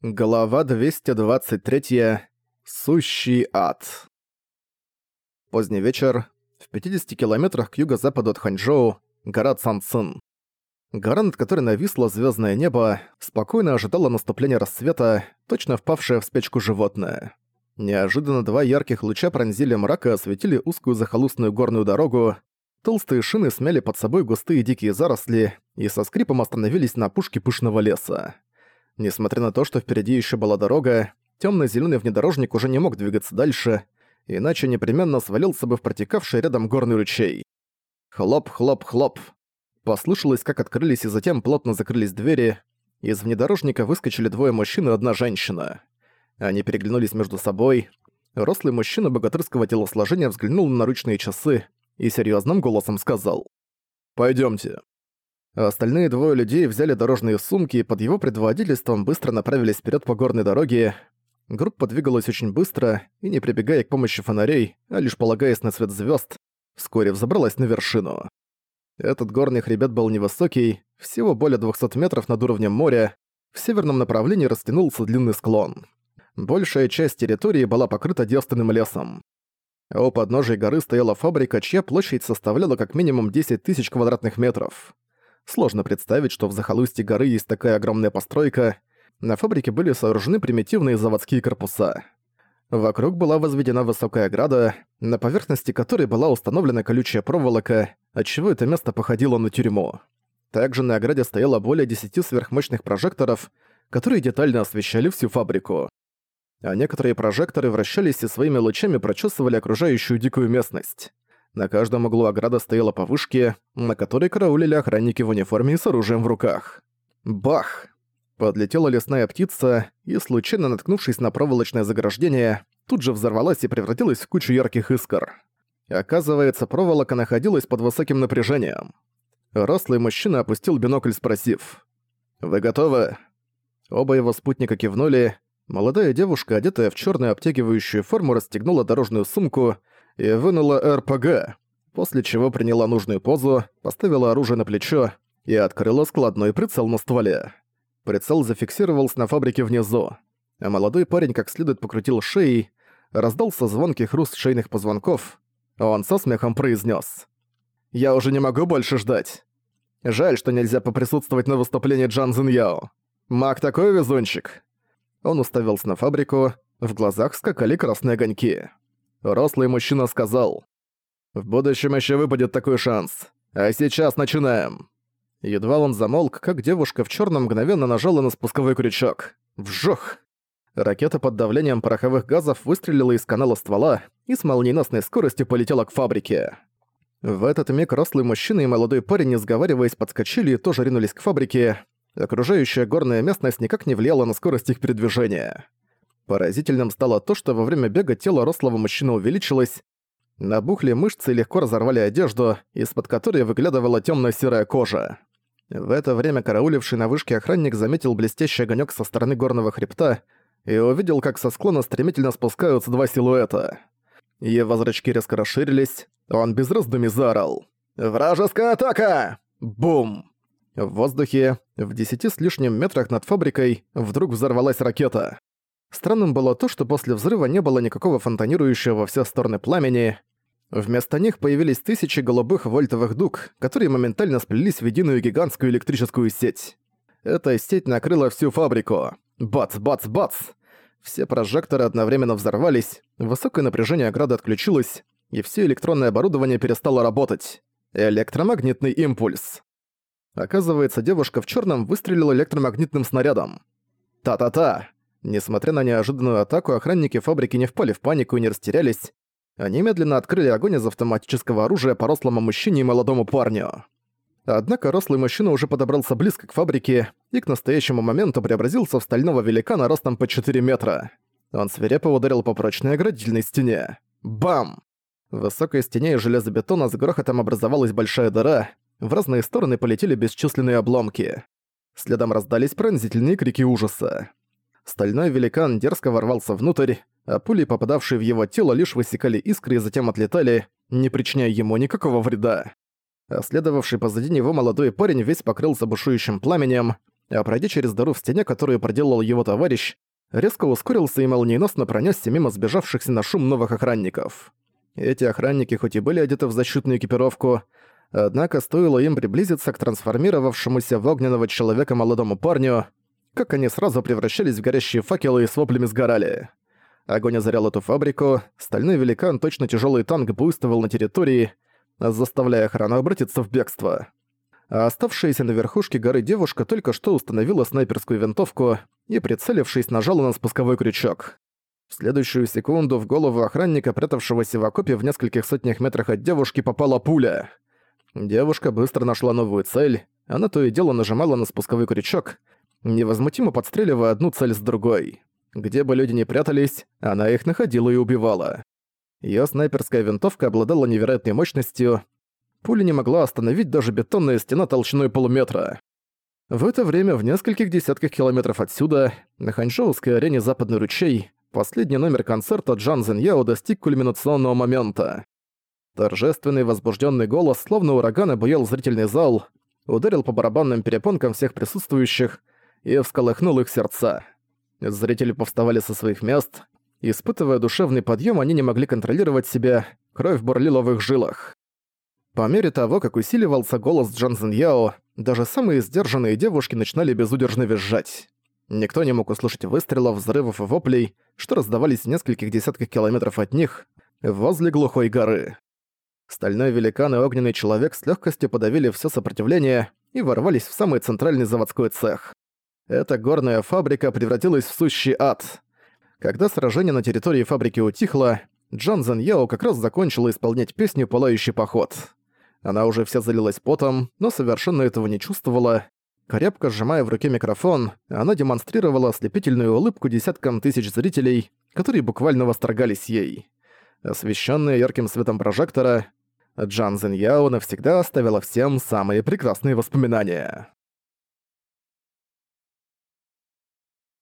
Глава 223. Сущий ад. Поздний вечер. В 50 километрах к юго-западу от Ханчжоу гора Цанцин. Гора, над которой нависло звездное небо, спокойно ожидала наступления рассвета, точно впавшее в спячку животное. Неожиданно два ярких луча пронзили мрак и осветили узкую захолустную горную дорогу. Толстые шины смяли под собой густые дикие заросли и со скрипом остановились на опушке пышного леса. Несмотря на то, что впереди еще была дорога, темно-зеленый внедорожник уже не мог двигаться дальше, иначе непременно свалился бы в протекавший рядом горный ручей. Хлоп-хлоп-хлоп. Послышалось, как открылись и затем плотно закрылись двери. Из внедорожника выскочили двое мужчин и одна женщина. Они переглянулись между собой. Рослый мужчина богатырского телосложения взглянул на наручные часы и серьезным голосом сказал «Пойдёмте». Остальные двое людей взяли дорожные сумки и под его предводительством быстро направились вперед по горной дороге. Группа двигалась очень быстро и, не прибегая к помощи фонарей, а лишь полагаясь на цвет звезд, вскоре взобралась на вершину. Этот горный хребет был невысокий, всего более 200 метров над уровнем моря, в северном направлении растянулся длинный склон. Большая часть территории была покрыта девственным лесом. А у подножия горы стояла фабрика, чья площадь составляла как минимум 10 тысяч квадратных метров. Сложно представить, что в захолустье горы есть такая огромная постройка. На фабрике были сооружены примитивные заводские корпуса. Вокруг была возведена высокая ограда, на поверхности которой была установлена колючая проволока, отчего это место походило на тюрьму. Также на ограде стояло более 10 сверхмощных прожекторов, которые детально освещали всю фабрику. А некоторые прожекторы вращались и своими лучами прочесывали окружающую дикую местность. На каждом углу ограда стояла по вышке, на которой караулили охранники в униформе и с оружием в руках. Бах! Подлетела лесная птица и, случайно наткнувшись на проволочное заграждение, тут же взорвалась и превратилась в кучу ярких искр. Оказывается, проволока находилась под высоким напряжением. Рослый мужчина опустил бинокль, спросив. «Вы готовы?» Оба его спутника кивнули. Молодая девушка, одетая в черную обтягивающую форму, расстегнула дорожную сумку и вынула РПГ, после чего приняла нужную позу, поставила оружие на плечо и открыла складной прицел на стволе. Прицел зафиксировался на фабрике внизу, а молодой парень как следует покрутил шеей, раздался звонкий хруст шейных позвонков, а он со смехом произнес: «Я уже не могу больше ждать. Жаль, что нельзя поприсутствовать на выступлении Джан Зин Яо. Маг такой везунчик!» Он уставился на фабрику, в глазах скакали красные огоньки. Рослый мужчина сказал. «В будущем еще выпадет такой шанс. А сейчас начинаем». Едва он замолк, как девушка в черном мгновенно нажала на спусковой крючок. Вжух! Ракета под давлением пороховых газов выстрелила из канала ствола и с молниеносной скоростью полетела к фабрике. В этот миг рослый мужчина и молодой парень, не сговариваясь, подскочили и тоже ринулись к фабрике. Окружающая горная местность никак не влияла на скорость их передвижения. Поразительным стало то, что во время бега тело рослого мужчины увеличилось, набухли мышцы и легко разорвали одежду, из-под которой выглядывала темно-серая кожа. В это время карауливший на вышке охранник заметил блестящий огонек со стороны горного хребта и увидел, как со склона стремительно спускаются два силуэта. Его зрачки резко расширились, он без раздумий заорал. «Вражеская атака!» Бум! В воздухе, в десяти с лишним метрах над фабрикой, вдруг взорвалась ракета. Странным было то, что после взрыва не было никакого фонтанирующего во все стороны пламени. Вместо них появились тысячи голубых вольтовых дуг, которые моментально сплелись в единую гигантскую электрическую сеть. Эта сеть накрыла всю фабрику. Бац, бац, бац! Все прожекторы одновременно взорвались, высокое напряжение ограды отключилось, и все электронное оборудование перестало работать. Электромагнитный импульс. Оказывается, девушка в черном выстрелила электромагнитным снарядом. Та-та-та! Несмотря на неожиданную атаку, охранники фабрики не впали в панику и не растерялись. Они медленно открыли огонь из автоматического оружия по рослому мужчине и молодому парню. Однако рослый мужчина уже подобрался близко к фабрике и к настоящему моменту преобразился в стального великана ростом по 4 метра. Он свирепо ударил по прочной оградительной стене. Бам! В высокой стене из железобетона с грохотом образовалась большая дыра, в разные стороны полетели бесчисленные обломки. Следом раздались пронзительные крики ужаса. Стальной великан дерзко ворвался внутрь, а пули, попадавшие в его тело, лишь высекали искры и затем отлетали, не причиняя ему никакого вреда. А следовавший позади него молодой парень весь покрылся бушующим пламенем, а пройдя через дыру в стене, которую проделал его товарищ, резко ускорился и молниеносно пронесся мимо сбежавшихся на шум новых охранников. Эти охранники хоть и были одеты в защитную экипировку, однако стоило им приблизиться к трансформировавшемуся в огненного человека молодому парню, как они сразу превращались в горящие факелы и с воплями сгорали. Огонь озарял эту фабрику, стальной великан, точно тяжелый танк, буйствовал на территории, заставляя охрану обратиться в бегство. А оставшаяся на верхушке горы девушка только что установила снайперскую винтовку и, прицелившись, нажала на спусковой крючок. В следующую секунду в голову охранника, прятавшегося в окопе в нескольких сотнях метрах от девушки, попала пуля. Девушка быстро нашла новую цель, она то и дело нажимала на спусковой крючок, невозмутимо подстреливая одну цель с другой. Где бы люди ни прятались, она их находила и убивала. Её снайперская винтовка обладала невероятной мощностью, пуля не могла остановить даже бетонная стена толщиной полуметра. В это время в нескольких десятках километров отсюда, на ханчжоуской арене «Западный ручей», последний номер концерта Джан Зиньяо достиг кульминационного момента. Торжественный возбужденный голос, словно ураган, обуял зрительный зал, ударил по барабанным перепонкам всех присутствующих и всколыхнул их сердца. Зрители повставали со своих мест. Испытывая душевный подъем, они не могли контролировать себя, кровь бурлила в их жилах. По мере того, как усиливался голос Джанзен Яо, даже самые сдержанные девушки начинали безудержно визжать. Никто не мог услышать выстрелов, взрывов и воплей, что раздавались в нескольких десятках километров от них, возле глухой горы. Стальной великан и огненный человек с легкостью подавили все сопротивление и ворвались в самый центральный заводской цех. Эта горная фабрика превратилась в сущий ад. Когда сражение на территории фабрики утихло, Джан Зен Яо как раз закончила исполнять песню «Пылающий поход». Она уже вся залилась потом, но совершенно этого не чувствовала. Крепко сжимая в руке микрофон, она демонстрировала ослепительную улыбку десяткам тысяч зрителей, которые буквально восторгались ей. Освещенная ярким светом прожектора, Джан Зин Яо навсегда оставила всем самые прекрасные воспоминания.